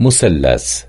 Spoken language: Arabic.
مثلث.